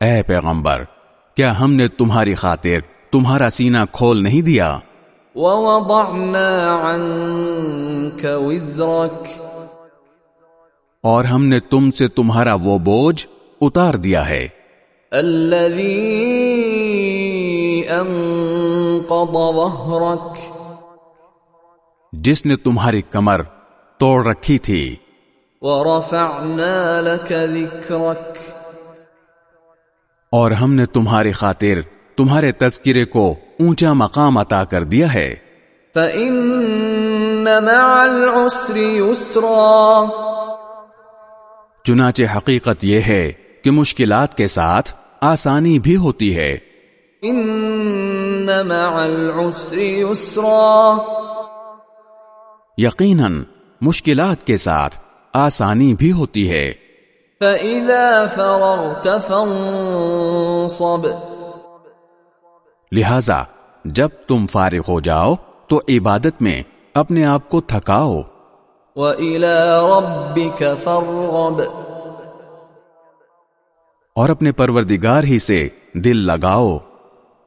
اے پیغمبر کیا ہم نے تمہاری خاطر تمہارا سینہ کھول نہیں دیا؟ ووضعنا عنك وزرك اور ہم نے تم سے تمہارا وہ بوجھ اتار دیا ہے۔ الذي انقض ظهرك جس نے تمہاری کمر توڑ رکھی تھی۔ ورفعنا لك ذكرك اور ہم نے تمہاری خاطر تمہارے تذکرے کو اونچا مقام عطا کر دیا ہے۔ فإن مع العسر يسرا۔ چنانچہ حقیقت یہ ہے کہ مشکلات کے ساتھ آسانی بھی ہوتی ہے۔ مع العسر يسرا۔ یقیناً مشکلات کے ساتھ آسانی بھی ہوتی ہے۔ فإذا فرغت فانصب لہذا جب تم فارغ ہو جاؤ تو عبادت میں اپنے آپ کو تھکاؤ۔ وإلى ربك فارغب۔ اور اپنے پروردگار ہی سے دل لگاؤ۔